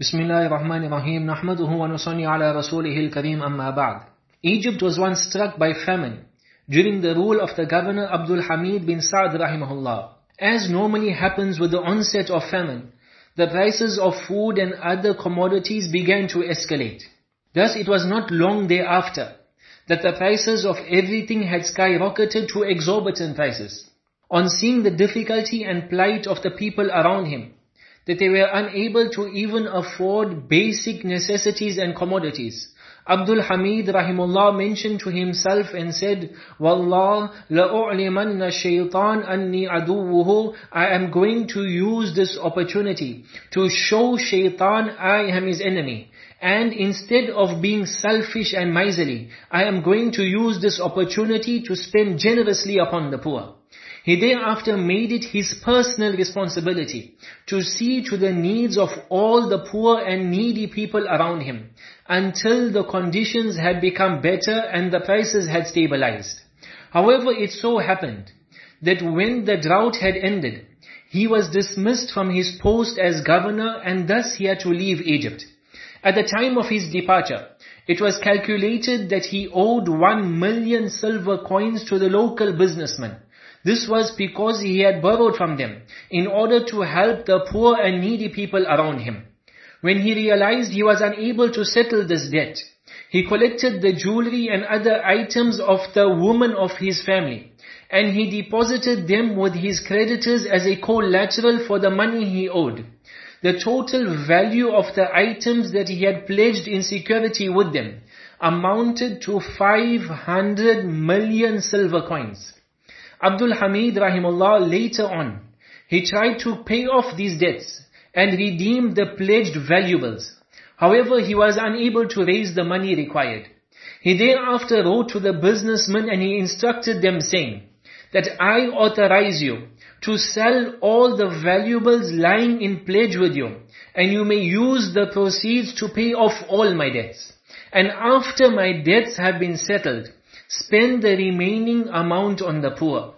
بسم الله الرحمن الرحيم نحمده ونصلي على رسوله الكريم أما بعد Egypt was once struck by famine during the rule of the governor Abdul Hamid bin Saad rahimahullah. As normally happens with the onset of famine, the prices of food and other commodities began to escalate. Thus it was not long thereafter that the prices of everything had skyrocketed to exorbitant prices. On seeing the difficulty and plight of the people around him, that they were unable to even afford basic necessities and commodities. Abdul Hamid rahimullah mentioned to himself and said, Wallah, la'u'limanna shaytan anni aduwuhu. I am going to use this opportunity to show shaytan I am his enemy. And instead of being selfish and miserly, I am going to use this opportunity to spend generously upon the poor. He thereafter made it his personal responsibility to see to the needs of all the poor and needy people around him until the conditions had become better and the prices had stabilized. However, it so happened that when the drought had ended, he was dismissed from his post as governor and thus he had to leave Egypt. At the time of his departure, it was calculated that he owed one million silver coins to the local businessmen. This was because he had borrowed from them in order to help the poor and needy people around him. When he realized he was unable to settle this debt, he collected the jewelry and other items of the women of his family and he deposited them with his creditors as a collateral for the money he owed. The total value of the items that he had pledged in security with them amounted to 500 million silver coins. Abdul Hamid rahimullah later on, he tried to pay off these debts and redeem the pledged valuables. However, he was unable to raise the money required. He thereafter wrote to the businessmen and he instructed them saying, that I authorize you to sell all the valuables lying in pledge with you, and you may use the proceeds to pay off all my debts. And after my debts have been settled, spend the remaining amount on the poor.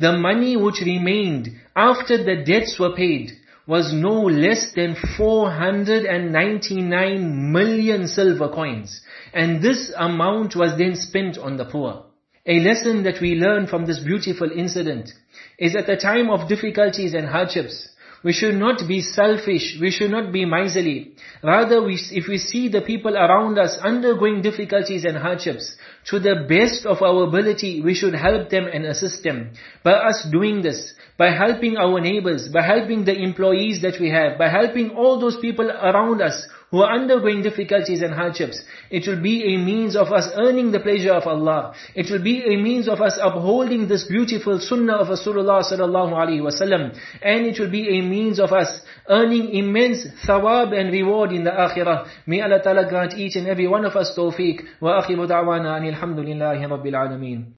The money which remained after the debts were paid was no less than 499 million silver coins. And this amount was then spent on the poor. A lesson that we learn from this beautiful incident is at the time of difficulties and hardships, we should not be selfish. We should not be miserly. Rather, we, if we see the people around us undergoing difficulties and hardships, to the best of our ability, we should help them and assist them. By us doing this, by helping our neighbors, by helping the employees that we have, by helping all those people around us who are undergoing difficulties and hardships, it will be a means of us earning the pleasure of Allah. It will be a means of us upholding this beautiful sunnah of Rasulullah sallallahu alaihi and it will be a means of us earning immense thawab and reward in the akhirah. May Allah Ta'ala grant each and every one of us tawfiq. Wa akhiru da'wana anil hamdulillahi rabbil alameen.